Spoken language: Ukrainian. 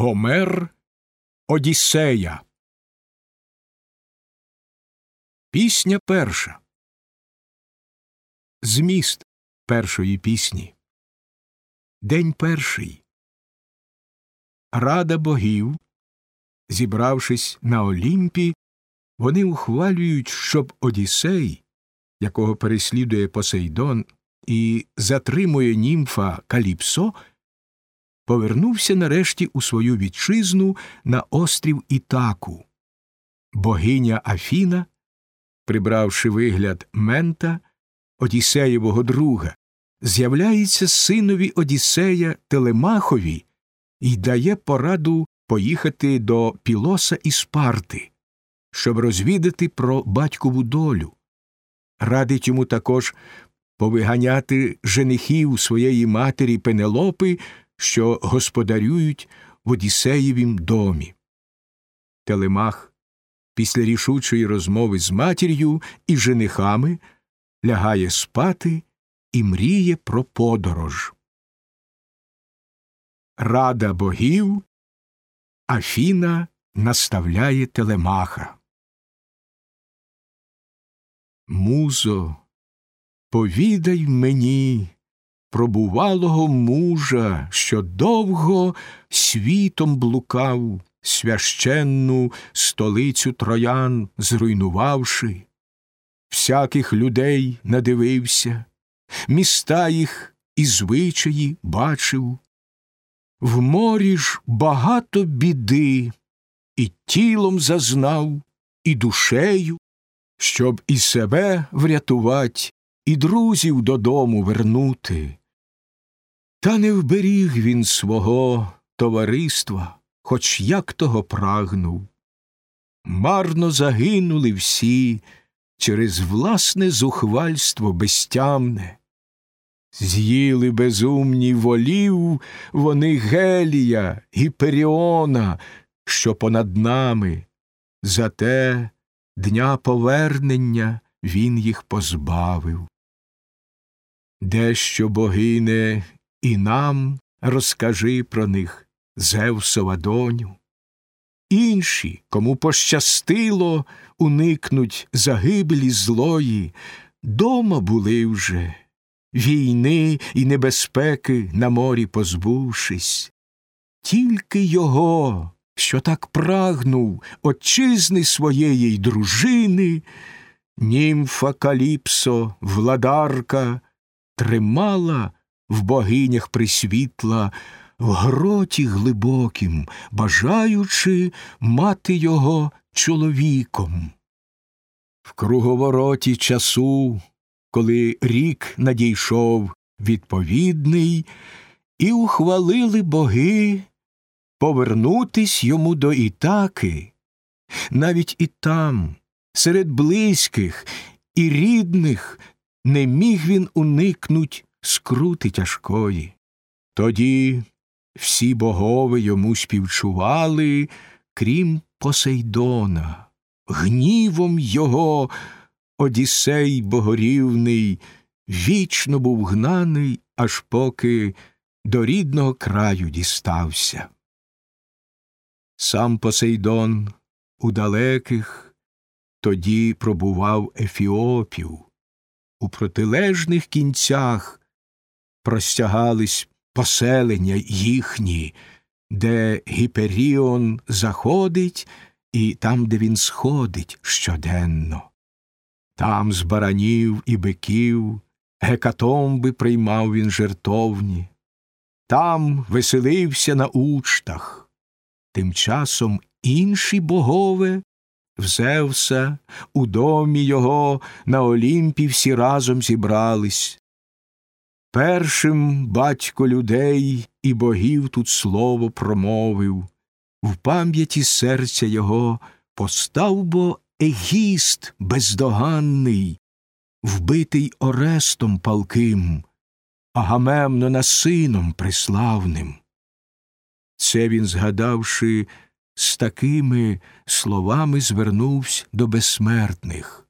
Гомер Одіссея. Пісня перша. Зміст першої пісні. День перший. Рада богів. Зібравшись на Олімпі, вони ухвалюють, щоб Одіссей, якого переслідує Посейдон і затримує німфа Каліпсо, повернувся нарешті у свою вітчизну на острів Ітаку. Богиня Афіна, прибравши вигляд мента, Одіссеєвого друга, з'являється синові Одіссея Телемахові і дає пораду поїхати до Пілоса і Спарти, щоб розвідати про батькову долю. Радить йому також повиганяти женихів своєї матері Пенелопи що господарюють в Одіссеєвім домі. Телемах після рішучої розмови з матір'ю і женихами лягає спати і мріє про подорож. Рада богів Афіна наставляє Телемаха. Музо, повідай мені, пробувалого мужа, що довго світом блукав, священну столицю троян зруйнувавши, всяких людей надивився, міста їх і звичаї бачив. В морі ж багато біди, і тілом зазнав, і душею, щоб і себе врятувать, і друзів додому вернути. Та не вберіг він свого товариства, хоч як того прагнув. Марно загинули всі через власне зухвальство безтямне. З'їли безумні волів вони Гелія, Гіперіона, що понад нами, зате дня повернення він їх позбавив. Дещо богине і нам розкажи про них, Зевсова доню. Інші, кому пощастило, уникнуть загибелі злої, дома були вже, війни і небезпеки на морі позбувшись. Тільки його, що так прагнув отчизни своєї дружини, німфа Каліпсо, владарка, тримала в богинях присвітла, в гроті глибокім, бажаючи мати його чоловіком. В круговороті часу, коли рік надійшов відповідний, і ухвалили боги повернутись йому до Ітаки, навіть і там, серед близьких і рідних, не міг він уникнуть скрути тяжкої. Тоді всі богови йому співчували, крім Посейдона, гнівом його Одіссей богорівний вічно був гнаний, аж поки до рідного краю дістався. Сам Посейдон у далеких тоді пробував Ефіопів, у протилежних кінцях простягались поселення їхні, де Гіперіон заходить, і там, де він сходить щоденно. Там з баранів і биків гекатомби приймав він жертовні, там веселився на учтах. Тим часом інші богове в Зевса, у домі його на Олімпі всі разом зібрались, Першим батько людей і богів тут слово промовив, в пам'яті серця його постав бо егіст бездоганний, вбитий Орестом палким, Агамемнона сином приславним. Це він, згадавши, з такими словами звернувся до безсмертних.